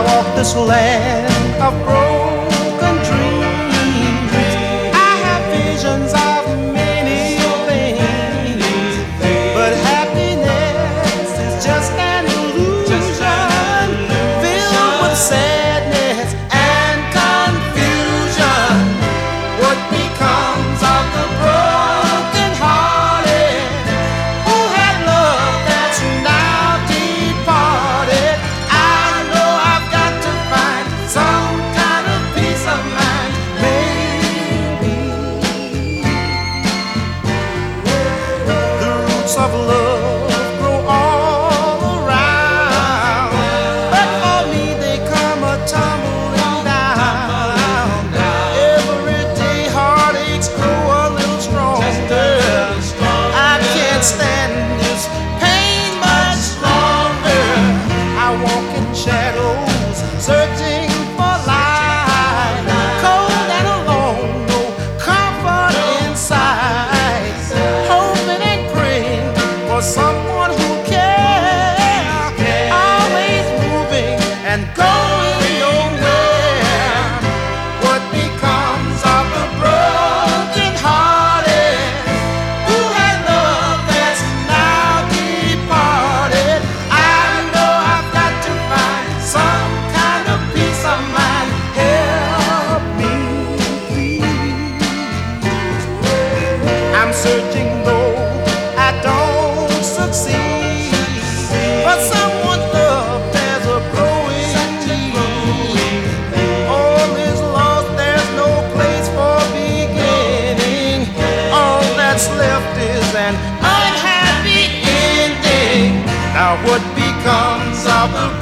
I walk this land of broken. leaves of love grow all around. But for me, they come a tumbling down. Every day, heartaches grow a little stronger. I can't stand this pain much longer. I walk in shadows, searching. one who what becomes of the